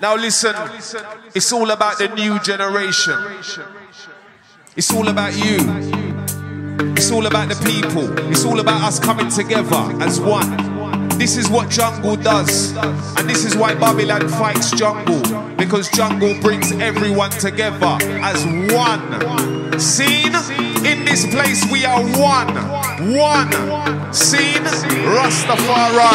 Now listen, it's all about the new generation. It's all about you. It's all about the people. It's all about us coming together as one. This is what jungle does. And this is why Babylon fights jungle. Because jungle brings everyone together as one. Seen? In this place we are one. One. Seen? Rastafari.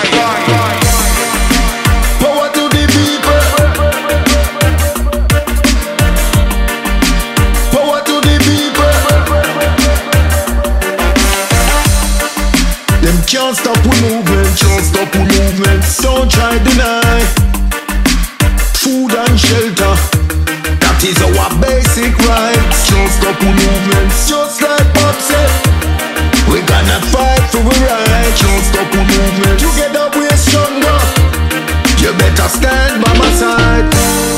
Can't stop we movement, can't stop we movement. Don't try deny. Food and shelter. That is our basic rights. Can't stop we movement. Just like Bob said. We gonna fight for our rights. Can't stop we movement. Together we're stronger. You better stand by my side.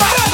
Bye.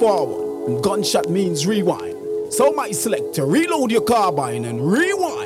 forward, and gunshot means rewind. So, my selector, reload your carbine and rewind.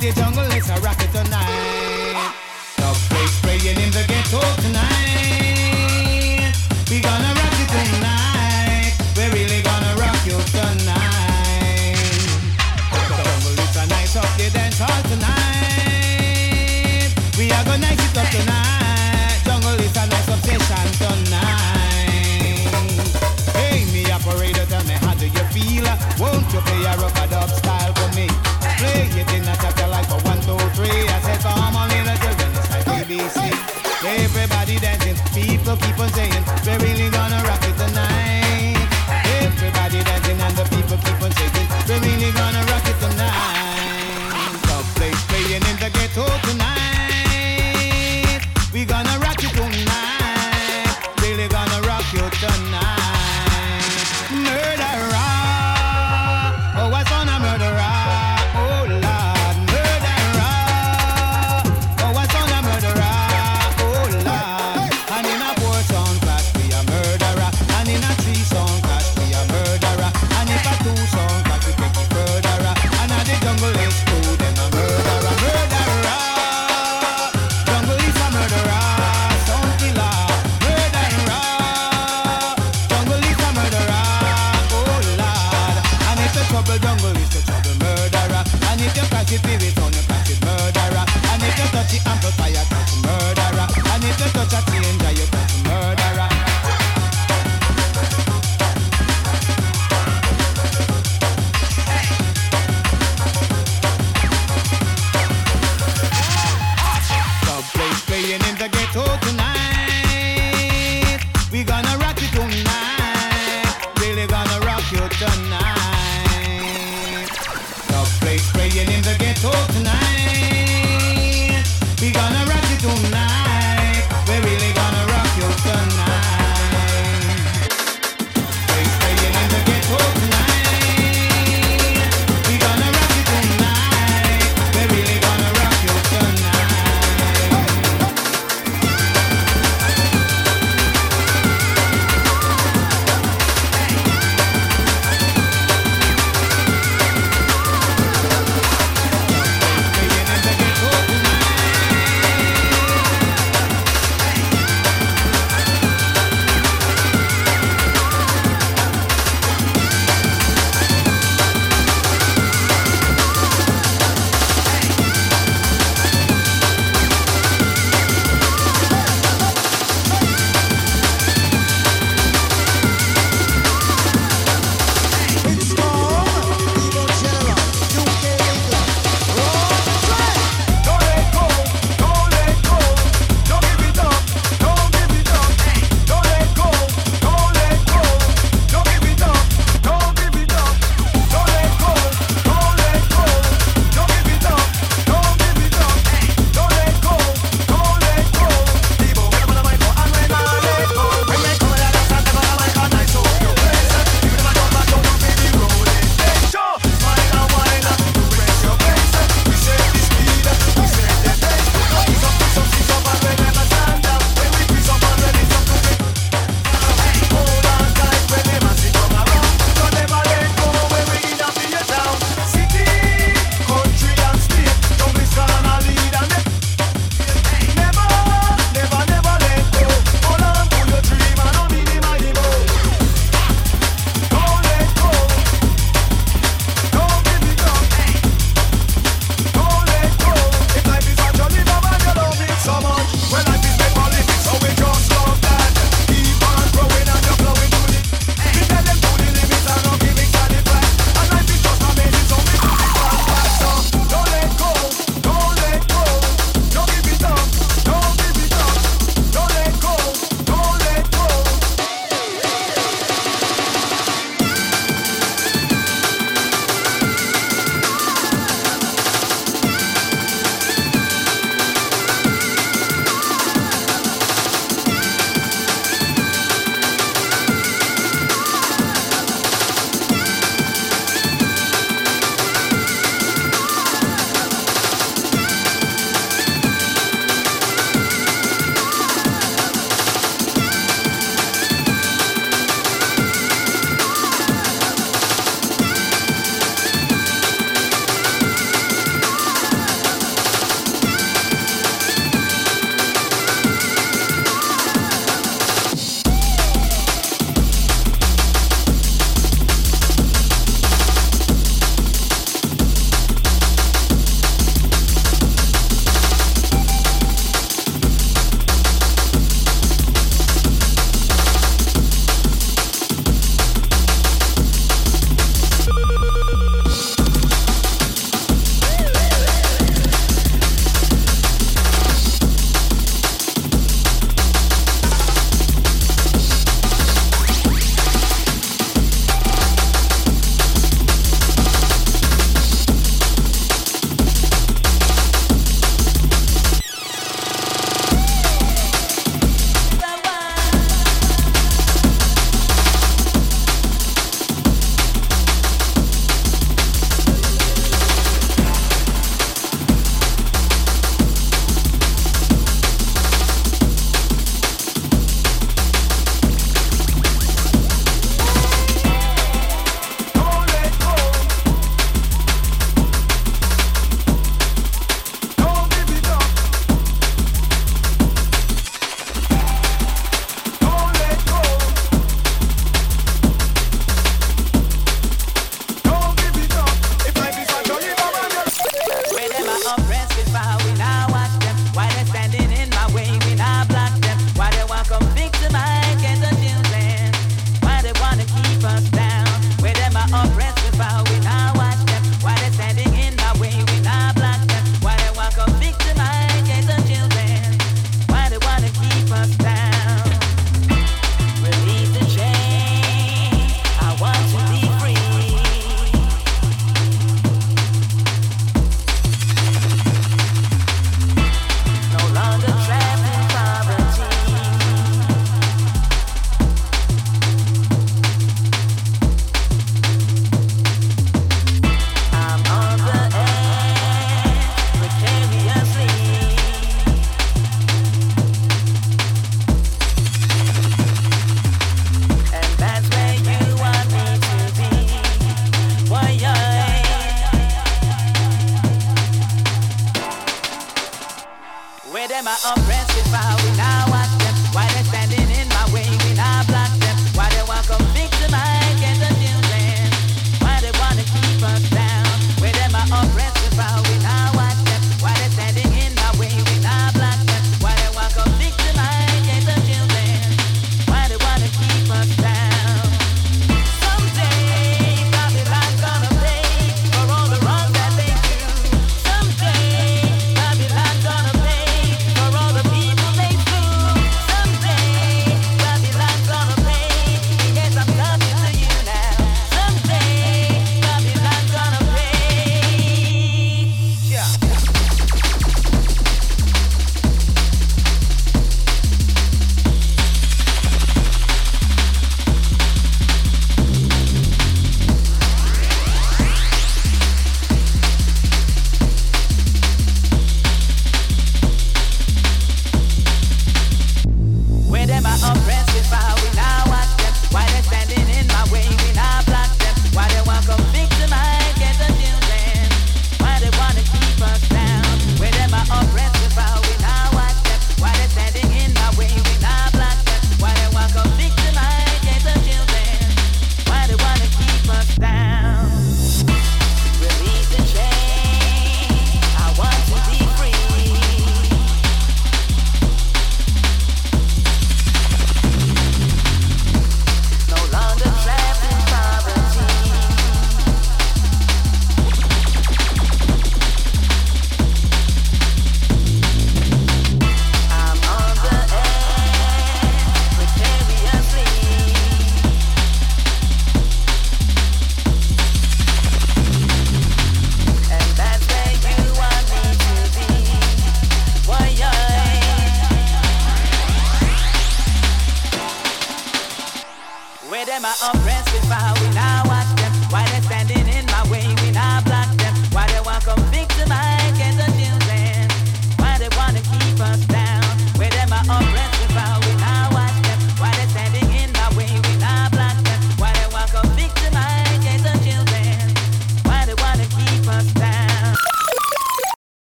The jungle is a rock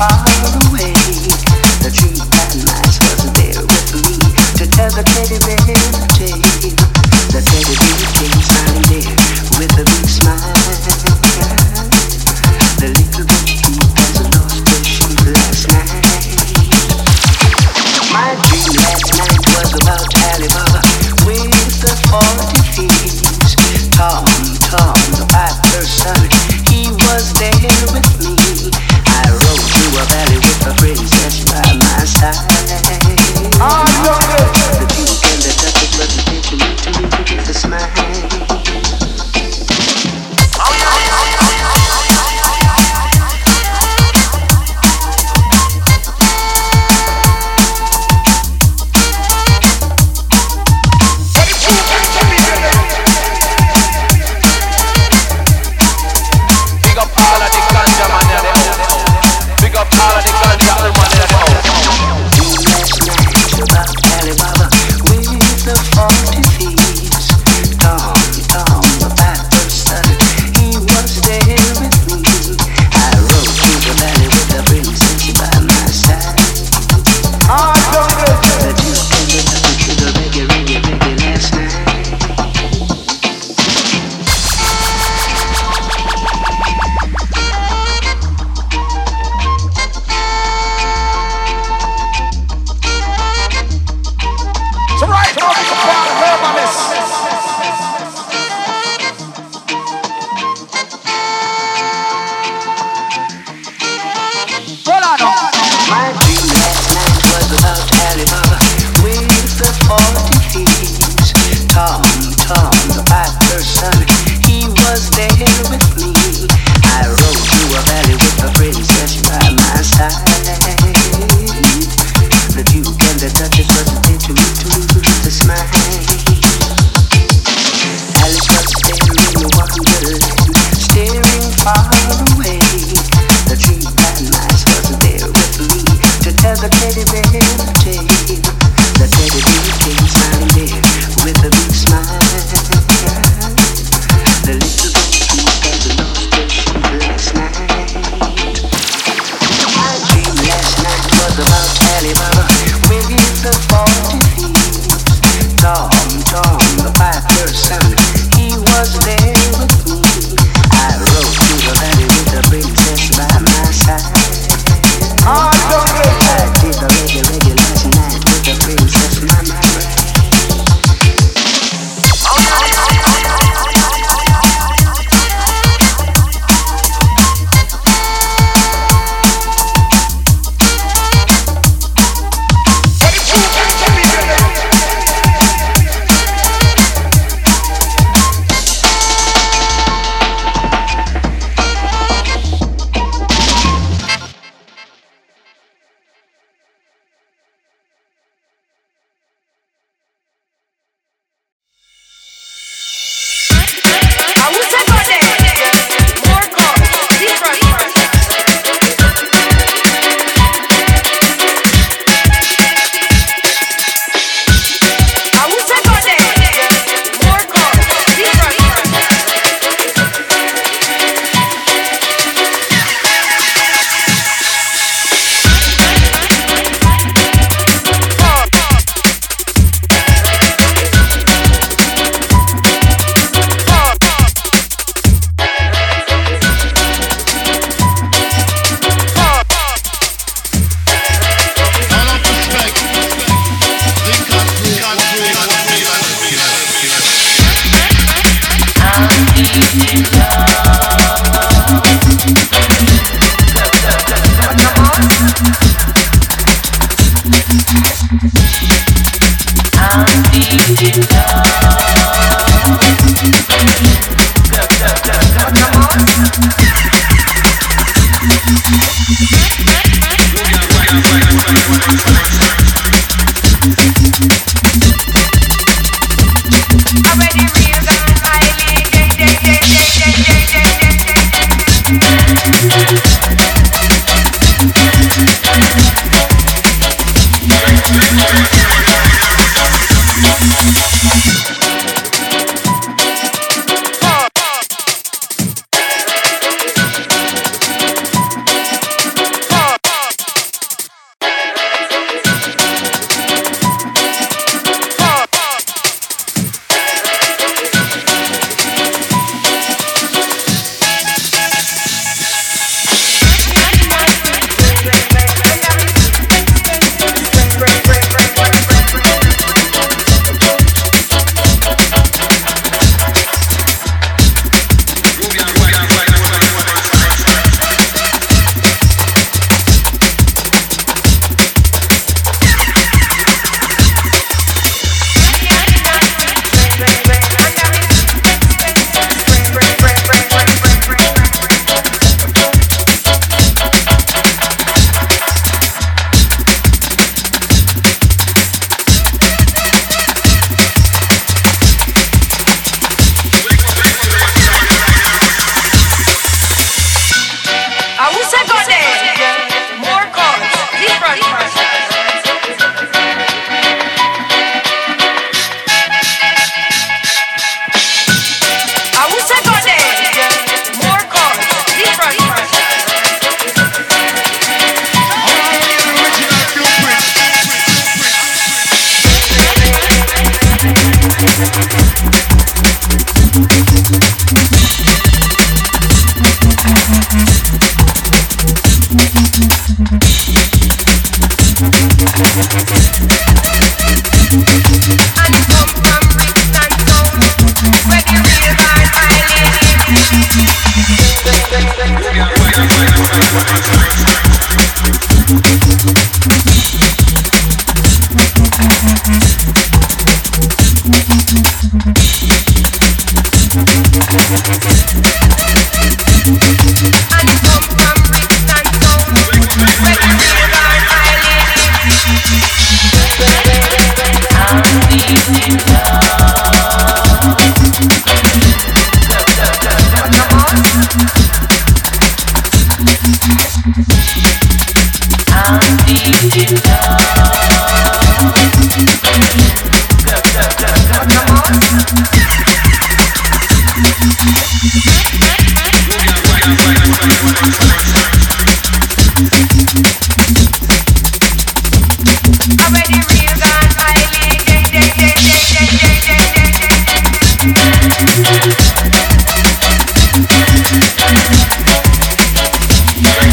The Duke and the Duchess was a picture to me.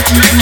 As I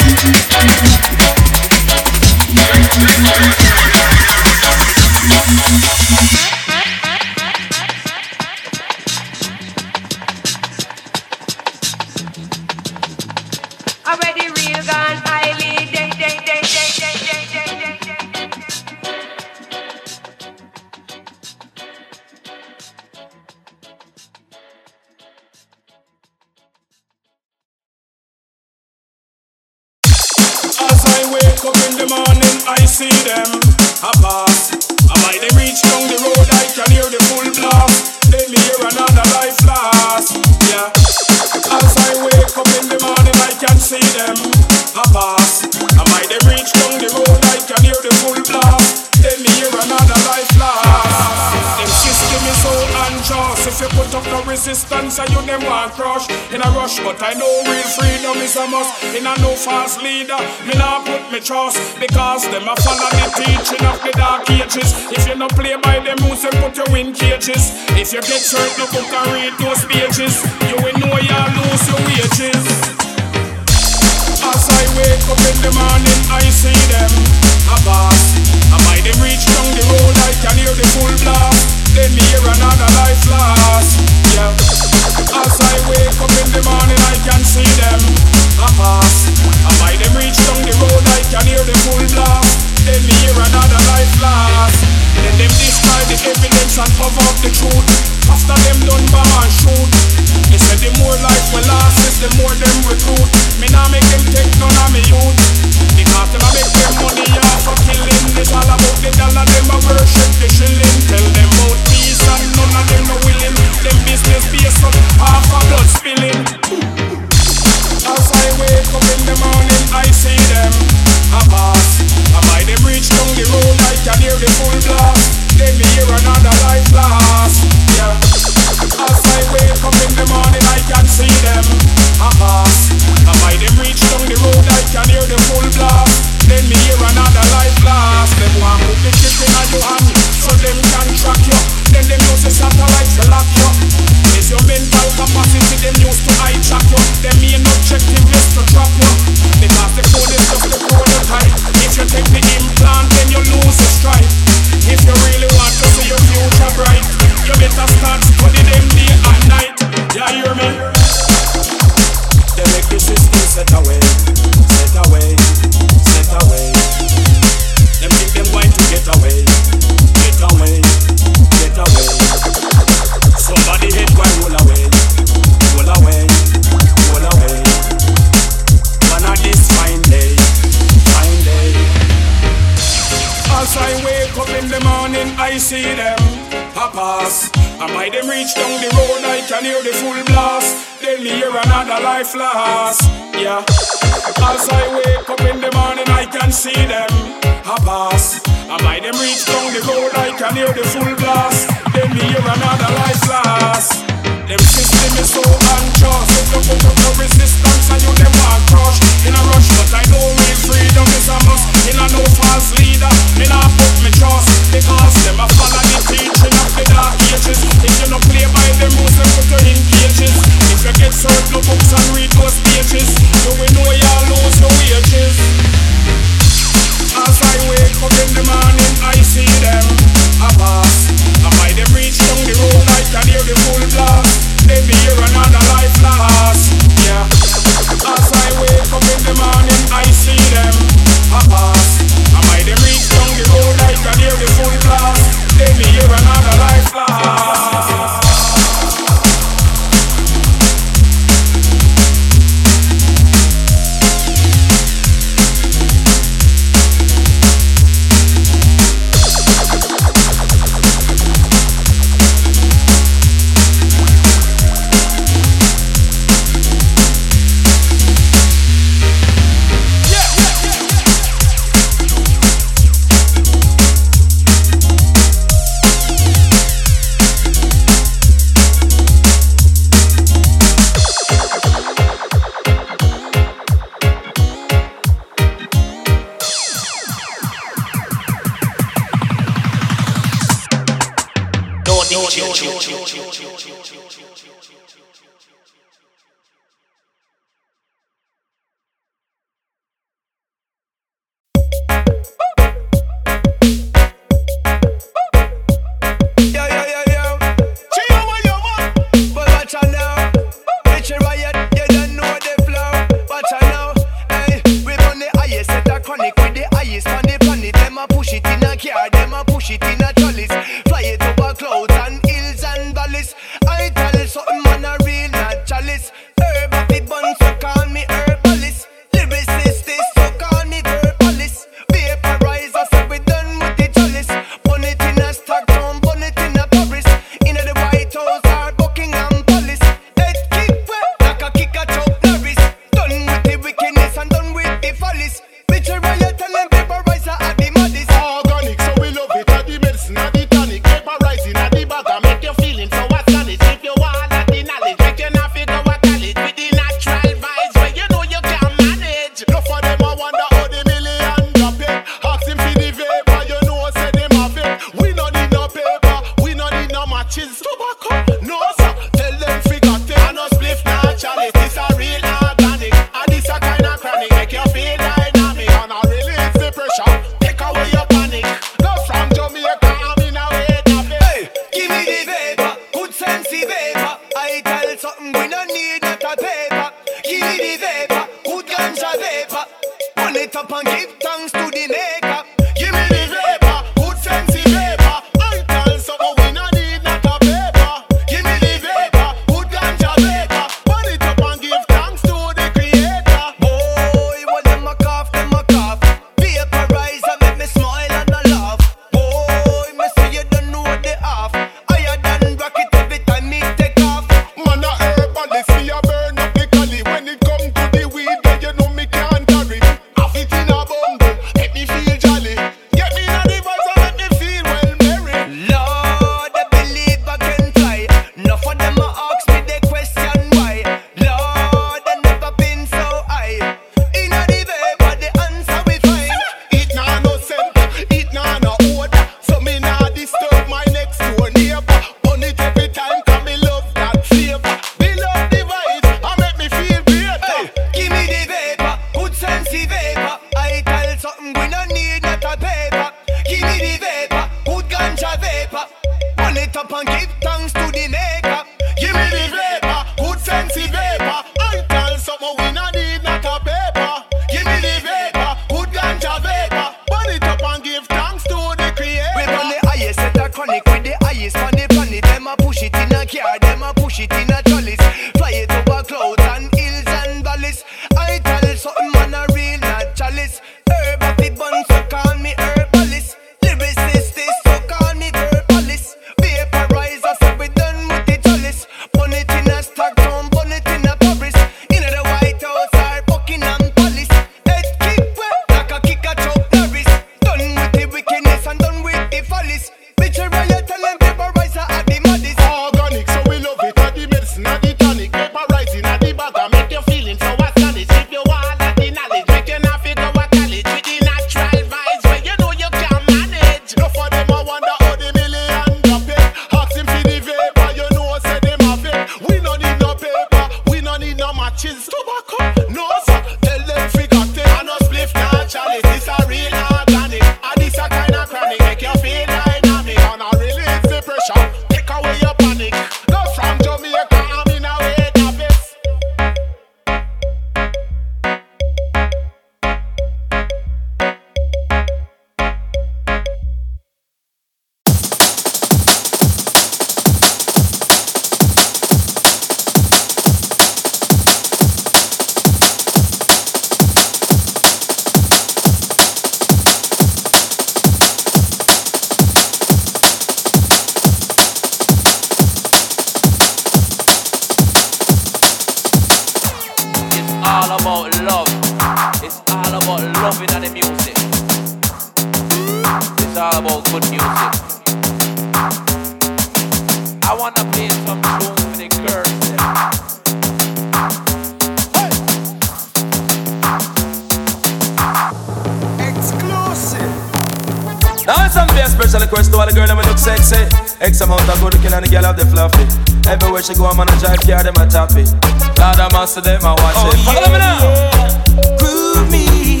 X amount of good looking and the girl have the fluffy. Everywhere she go, I'm on a drive care. them a tap it. Lord, I'm master, them a watch oh, it. Oh, yeah, yeah. Groove me.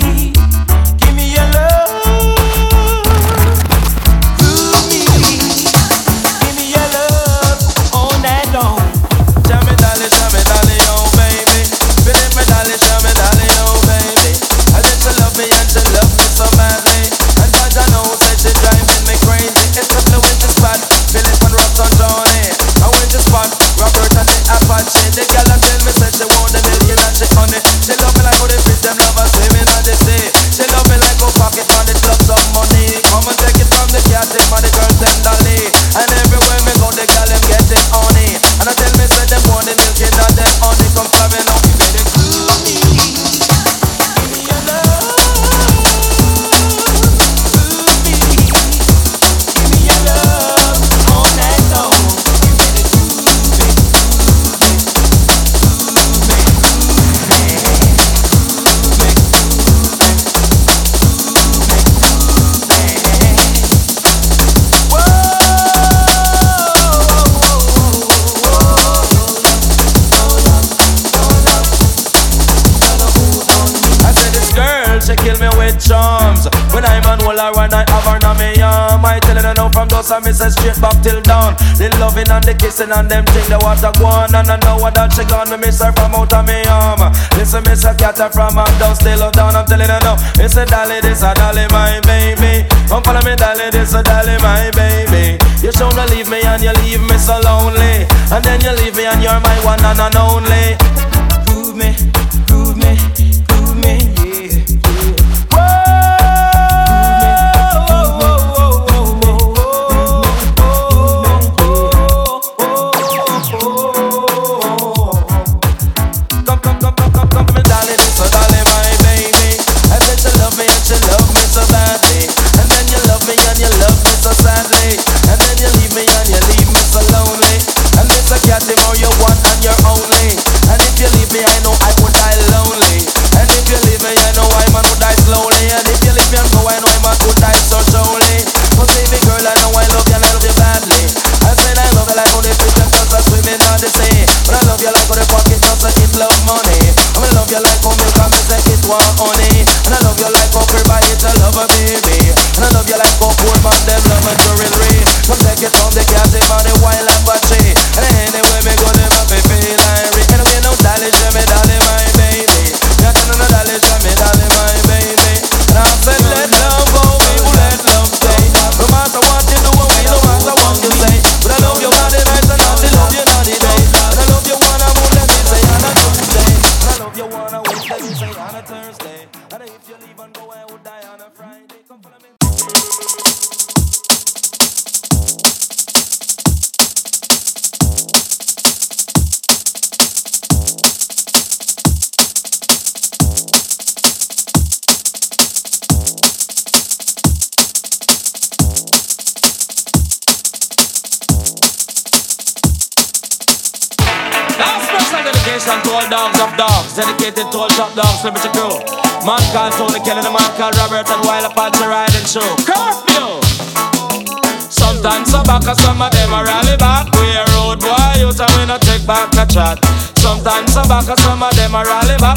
I miss her straight back till dawn. The loving and the kissing and them thing, the water gone. And I know what that she gone, me miss her from out of me arm. Listen, miss her cat her from up down, still up down, I'm telling her no. Miss her dolly, this a dolly, my baby. Come follow me, dolly, this a dolly, my baby. You should not leave me and you leave me so lonely. And then you leave me and you're my one and, and only.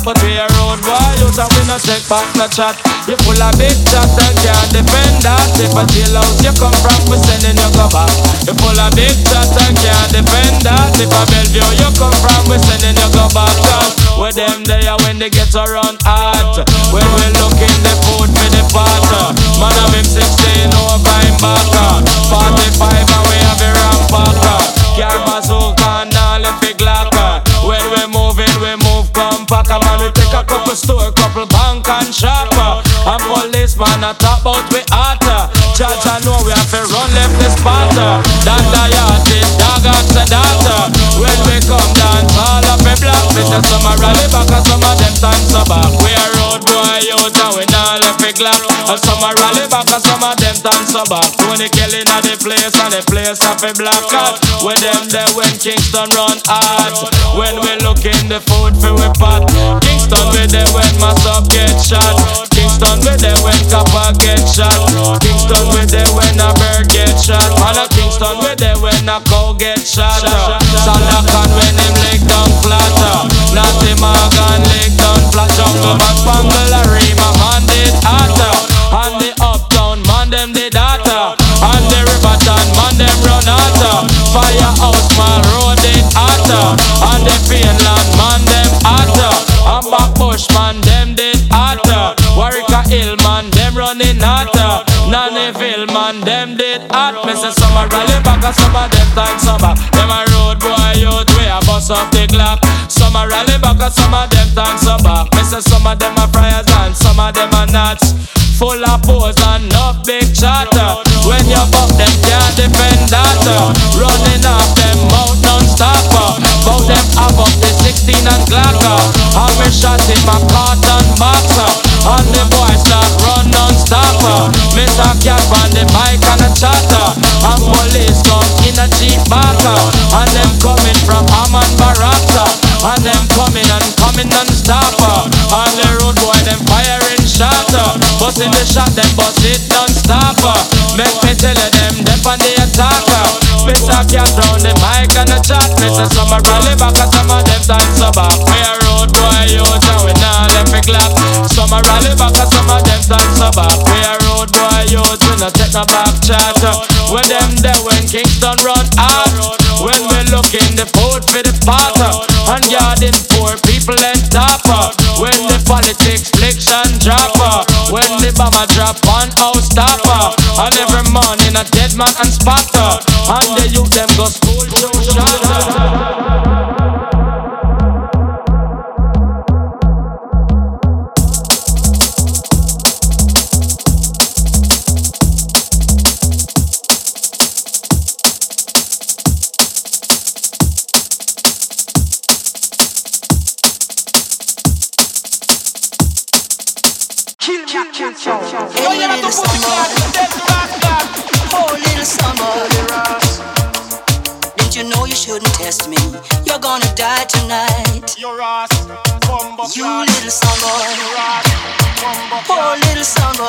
But we a road warriors and we no take back no chat. You full of big chat and can't defend that. If a jailhouse you come from, we sending you go back. You full of big chat and can't defend that. If a Bellevue you come from, we sending you go back. Cause we them there when they get around hard When we look in the food for the pot. Man of him 16 over him back. 45 and we have a rampart. Can't bazooka. a man we take a couple store, couple bank and shop. shopper. And policeman I talk about we hotter. Judge I know we have to run left this spotter. That the yard is dog and sedata. When we come down, all up a block. Mr. say some a rally back and some of them times so back. We are road out and we not left it glock. And some a rally back and some of them dance back. Tony Kelly at the place and the place of a black cat. With them there when Kingston run hard. When we look in the food for we pot. Kingston with them when Massive get shot. Kingston with them when Copper get shot. Kingston with them when a bird get shot. And a Kingston with them when a cow get shot. Salakan when him leg down flatter. Natty Morgan leg down flat. Jungle back Bangle Rima man did hotter. And the uptown man them did hotter. And the Riverton man them run hotter. Firehouse man road did hotter. And the Finland running hotter. Nannyville man them did hot. Me say some a rally back and some of them time summer. Them a road boy youth way a bust up the clock. Some a rally back and some of them time summer. Me say some of them a friars and some of them a nuts. Full of pose and no big chatter. When you buck them can't defend that. Running off them mouth non-stopper. Bout them have up the 16 and Glocker. And we shot in my cotton boxer. And the boys start run non-stopper. Mr. Cat on the mic and a chatter. And police come in a jeep backer. And them coming from Amman Baraka. And them coming and coming non-stopper. And the road boy them firing shatter. But in the shot them bust it non-stopper. Make me tell you them dep on the attacker. Mr. Cat round the mic and a chat. Mr. Summer rally back and some of them dance back. We a road boy youth and we me clap. Some a rally back and some of them dance back. We a road boy youth we no take no back chat. When them there when Kingston run out. When we look in the food for the potter. And garden poor people and topper. When the politics fliction dropper. When the bomber drop on house stopper. And every morning a dead man and spotter. And the youth them go school show shatter. You little son of a bitch Did you know you shouldn't test me? You're gonna die tonight. You're ass You little son of a bitch You little son of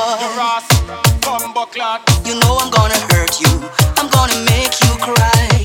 a bitch You know I'm gonna hurt you. I'm gonna make you cry.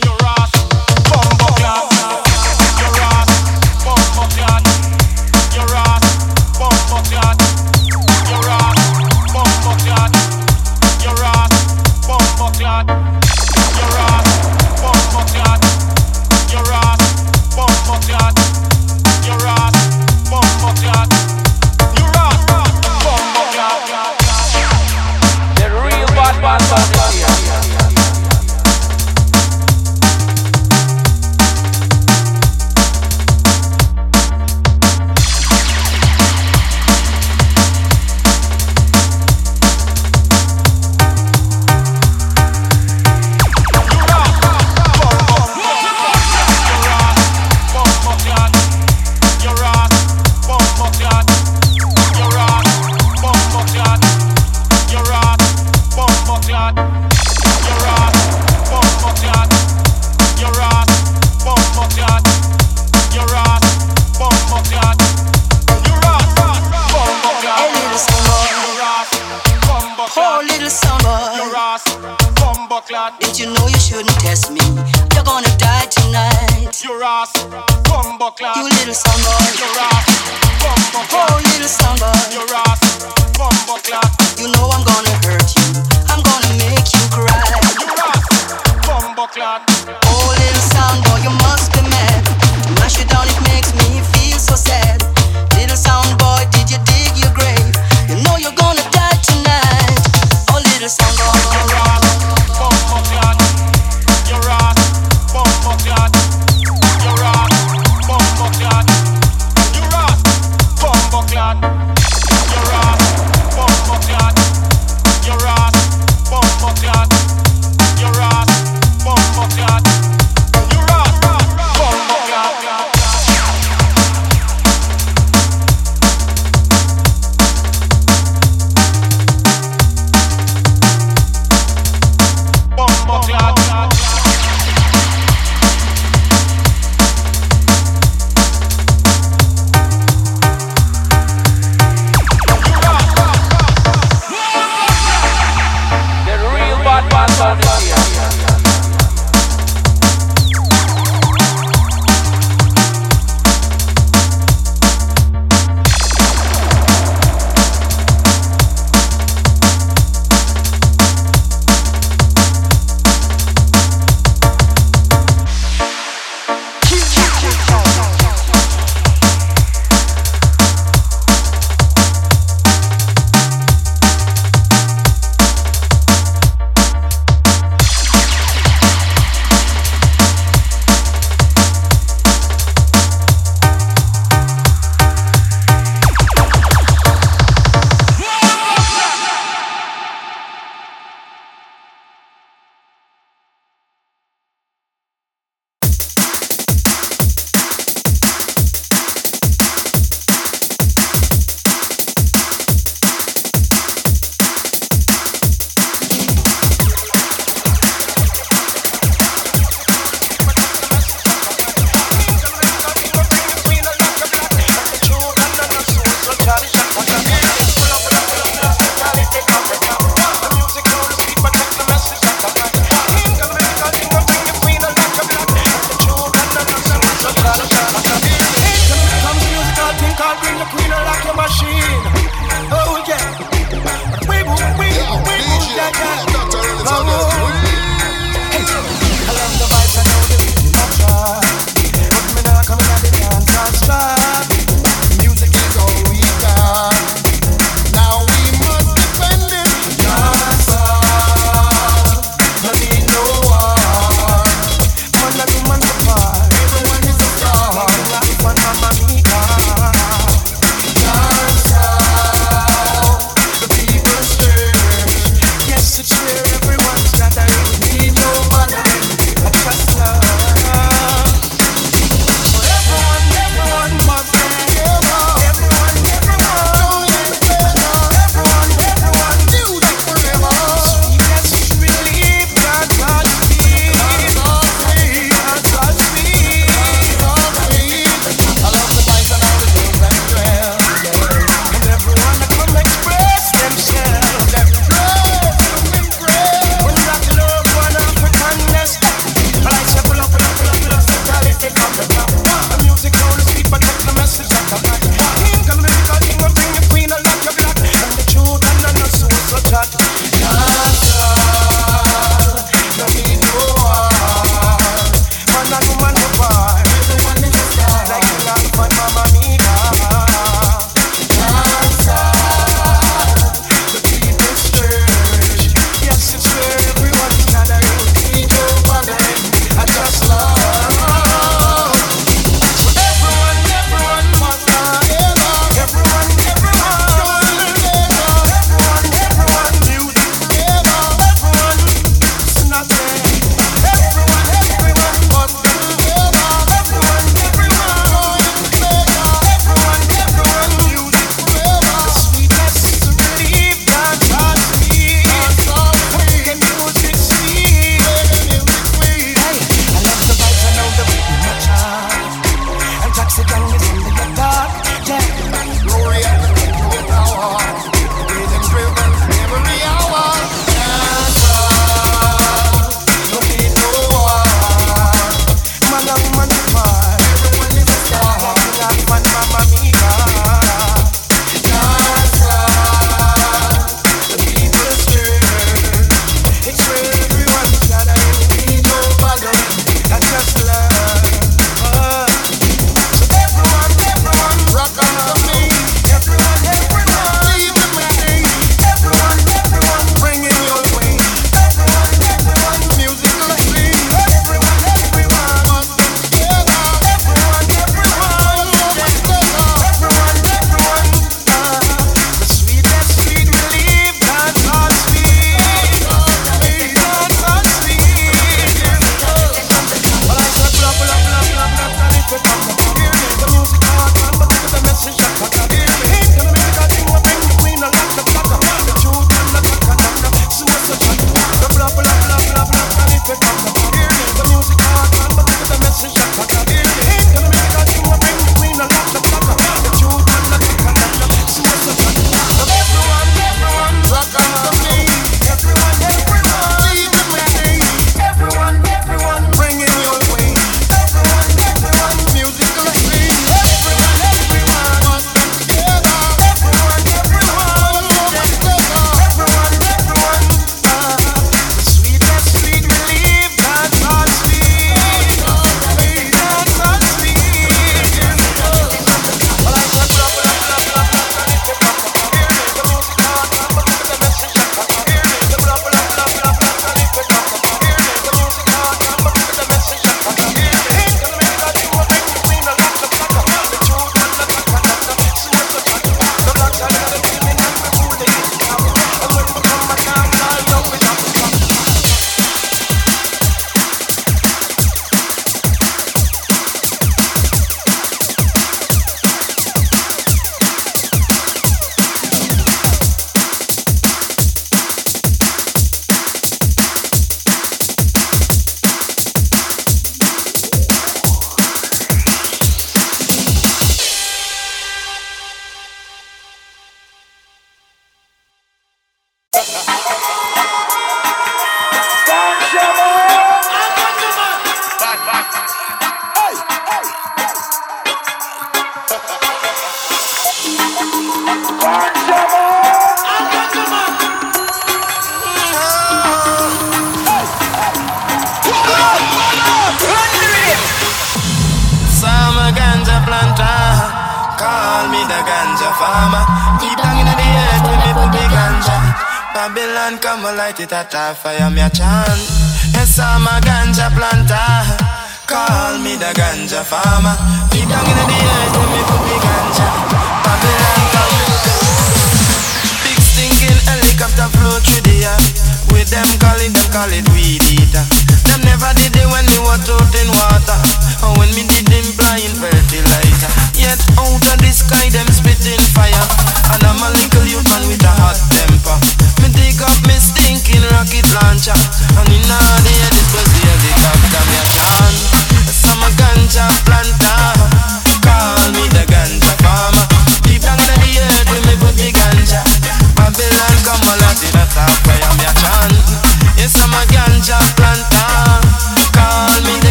die for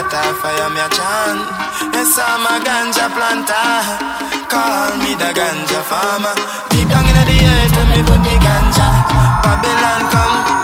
shot off, I am your chant. Yes, I'm a ganja planter. Call me the ganja farmer. Deep down in the earth, let me put the ganja. Babylon come.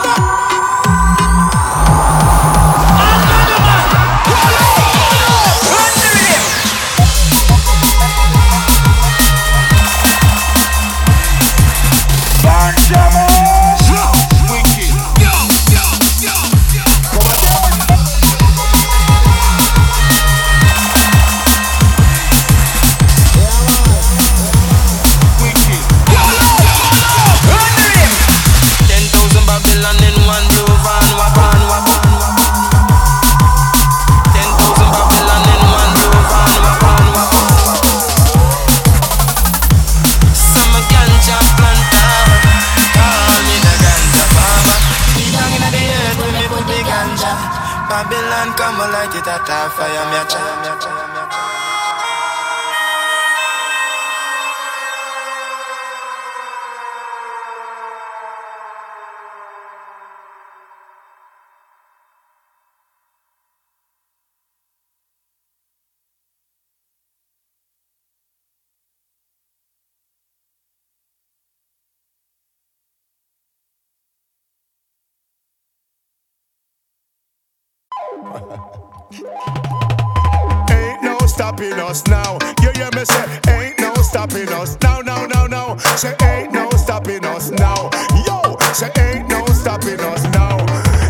us now. You hear me say, ain't no stopping us now, now, now, now. Say, ain't no stopping us now. Yo, say, ain't no stopping us now.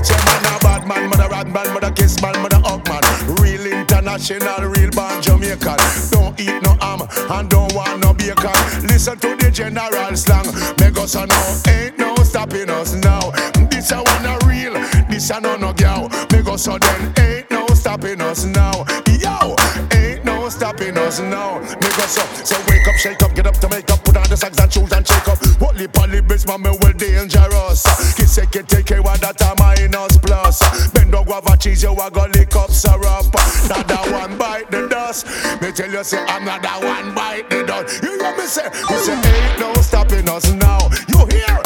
Say, man, a bad man, mother rat man, mother kiss man, mother up man. Real international, real born Jamaican. Don't eat no ham and don't want no bacon. Listen to the general slang. Make us a no, ain't no stopping us now. This a one a real, this a no no gal. Make us a then, ain't no stopping us now. Yo, stopping us now. Us up, so wake up, shake up, get up to make up, put on the socks and shoes and shake up. What lip on lips, man, me well dangerous. Kiss it, take care of that a minus plus. Bend down, guava cheese, you a go lick up syrup. Not that one bite the dust. Me tell you, say I'm not that one bite the dust. You hear me say? Me say ain't no stopping us now. You hear?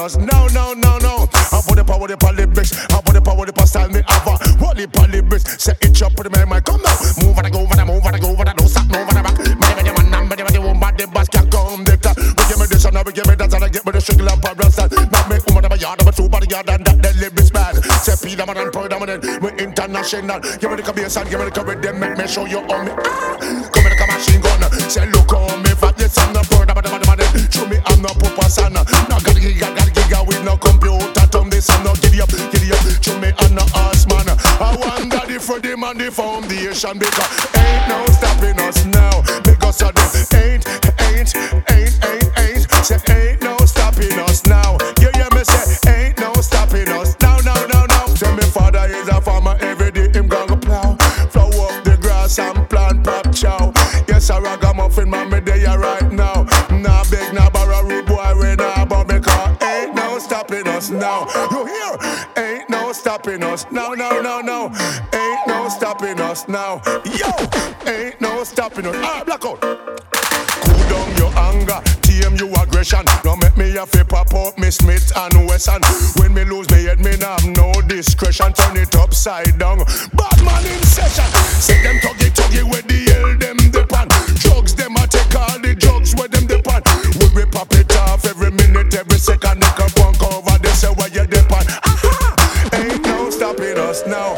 Us. No, no, no, no. I put the power, the bitch. I put the power, the style me a. What the bitch? Say it up, put the man, my come now. Move and I go, and I move and I go, and I don't stop, move and I back. My baby, my number, the one, but the boss can't come. The give and now we give me that and I get me the sugar and problem stand. Not me, woman, I'm a yard, I'm a two body yard and that the lyrics bad. Say P, I'm an predominant. We international. Give me the bass and give me the them make me show you on me. Ah, come in the machine gun. Say look on me, fat yes, I'm not I'm a man, man. Show me I'm not papa son. Now got the giga, got the giga with no computer. Turn this and no giddy up, giddy up. Show me I'm not ass man. I want daddy for them and the foundation because ain't no stopping us now. Because of them ain't, ain't, ain't, ain't, ain't. Say ain't no stopping us now. You hear me say ain't no stopping us now, now, now, now. Tell me father is a farmer every day him gonna plow, plow up the grass and plant pop chow. Yes, I ragamuffin man me there right now. Nah beg, nah borrow, rude boy we nah but because ain't no stopping us now. You hear? Ain't no stopping us. No, no, no, no. Ain't no stopping us now. Yo, ain't no stopping us. Ah, blackout. Aggression. Don't make me have to pop up me Smith and Wesson. When me lose me head, me nah have no discretion. Turn it upside down. Bad man in session. Say them tuggy tuggy where the hell them depend. Drugs them a take all the drugs where them depend. When we pop it off every minute, every second, they come one cover. They say where you depend. Aha! Ain't no stopping us now.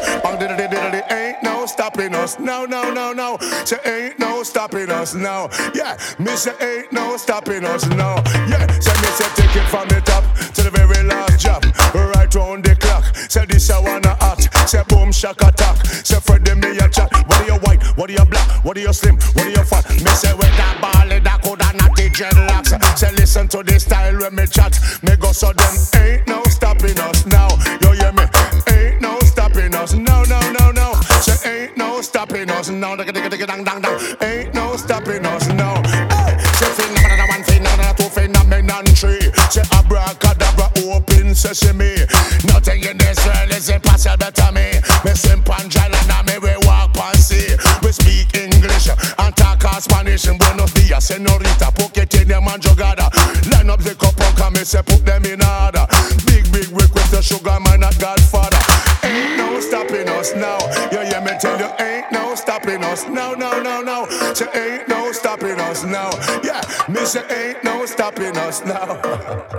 Ain't no stopping us. No, no, no, no. Say ain't no stopping us now. Yeah, me say ain't no stopping us now. Yeah, say me say take it from the top to the very last drop. Right round the clock. Say this I wanna act. Say boom shock attack. Say Freddie me a chat. What are you white? What are you black? What are you slim? What are you fat? Me say with that ball that coulda not the dreadlocks. Say listen to the style when me chat. Me go so them ain't no stopping us now. You hear me? Ain't no stopping us. No, no, no, no. Say ain't no stopping us now. Dang, dang, dang. Ain't Say ain't no stopping us now. Yeah, say ain't no stopping us now.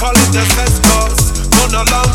call it the West Coast. On a long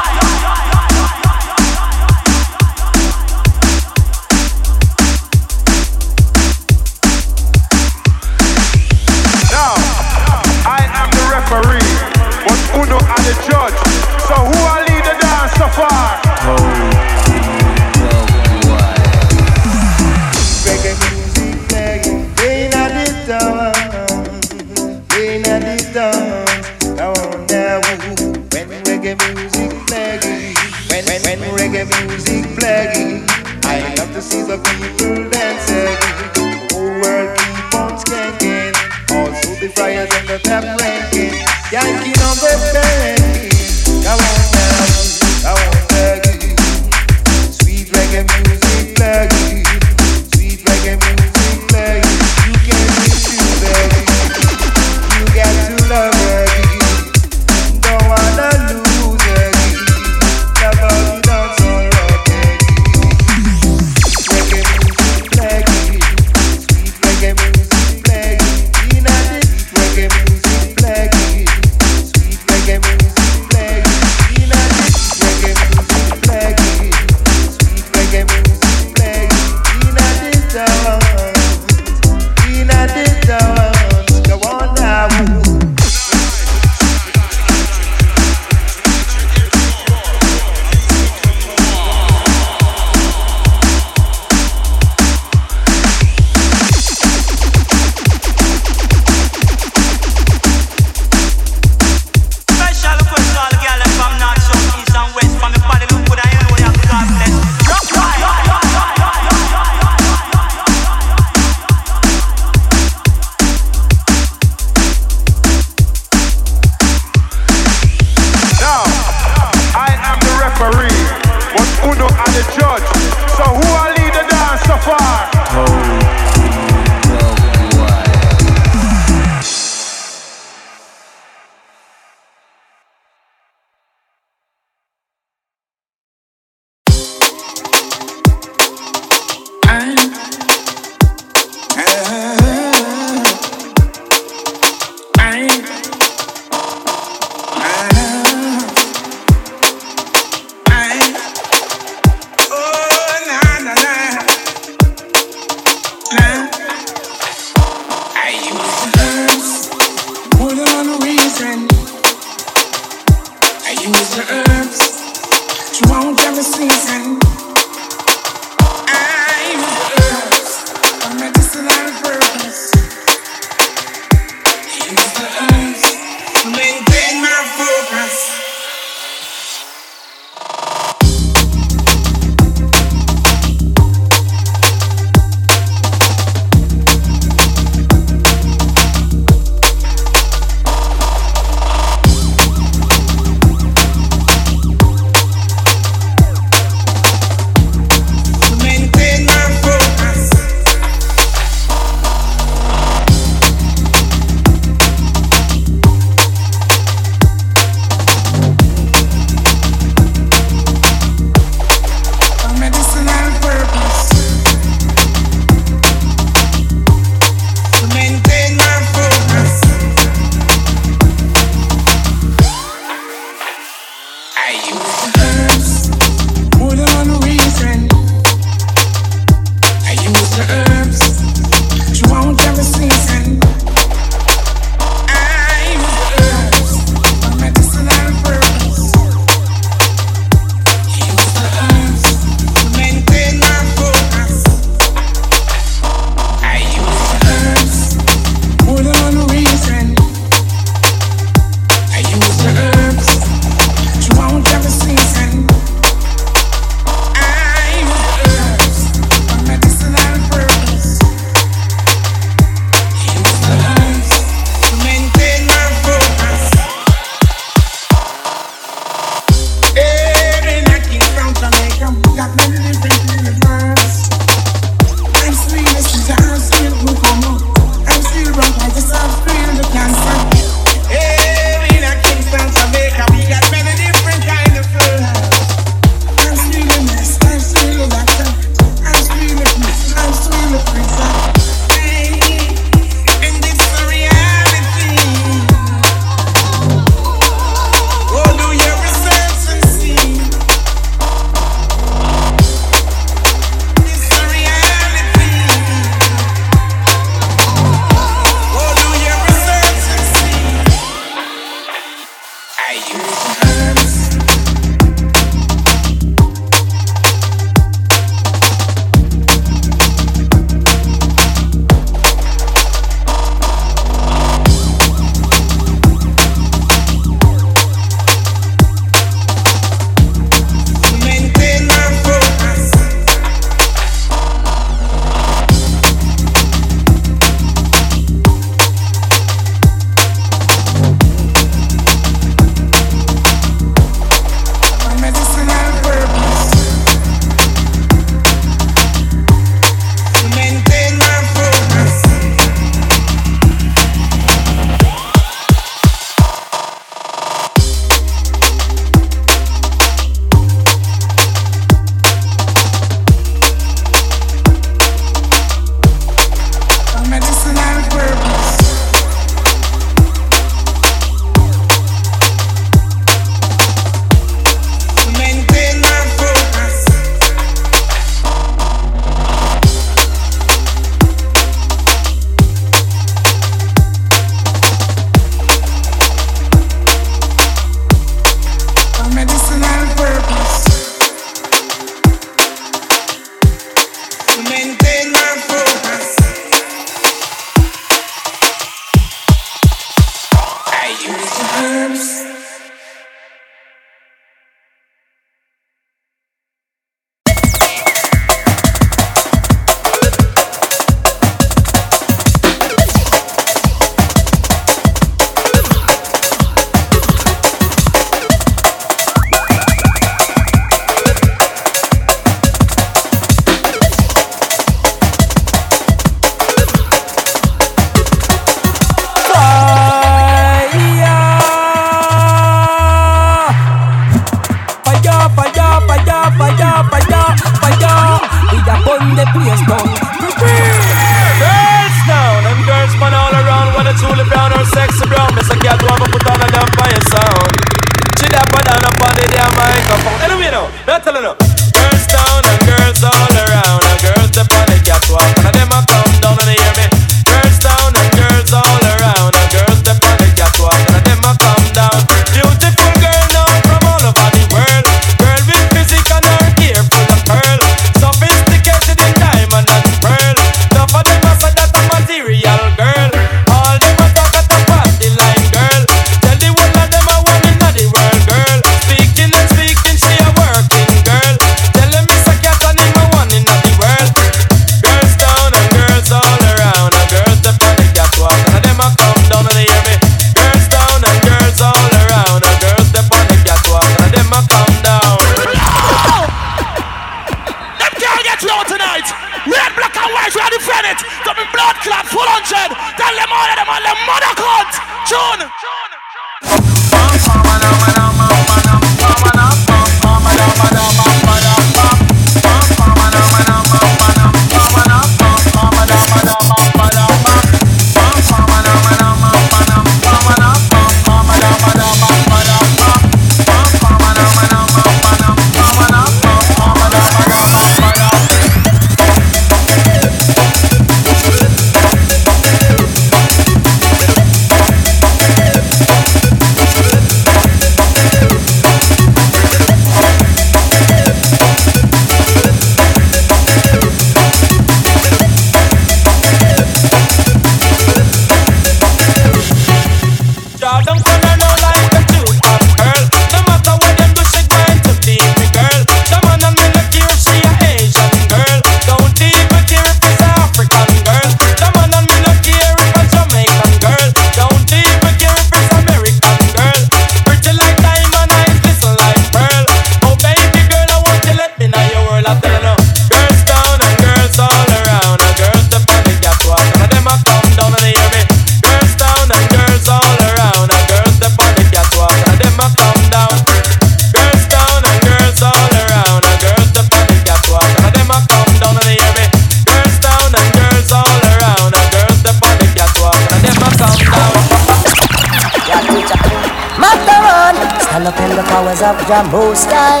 of Jah Most High.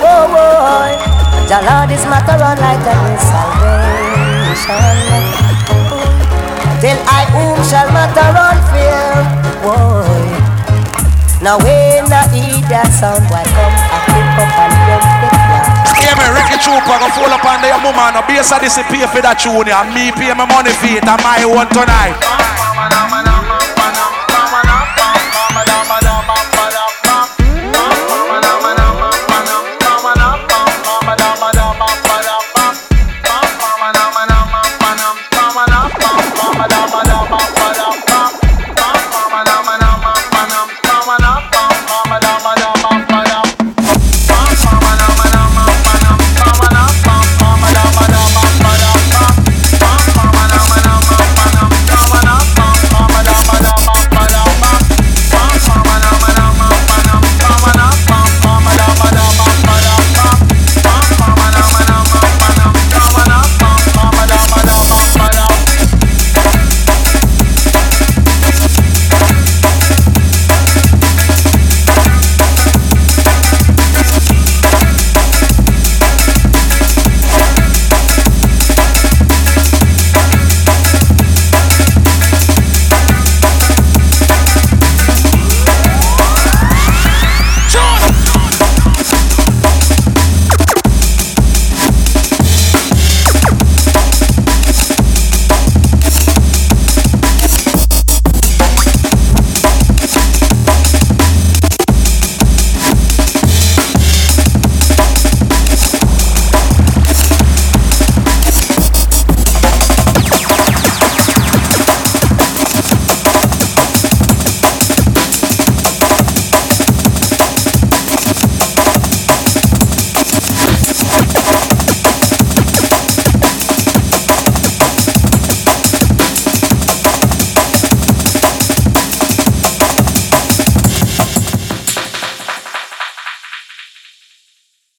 Whoa, whoa, Jah Lord is matter on like and his salvation. Till I whom shall matter on fear. Whoa, now when I hear that sound, why come I pick up and jump Hear me, Ricky Trooper, go fall up under your mama and the bass I disappear for that tune. And me pay my money for it and my one tonight.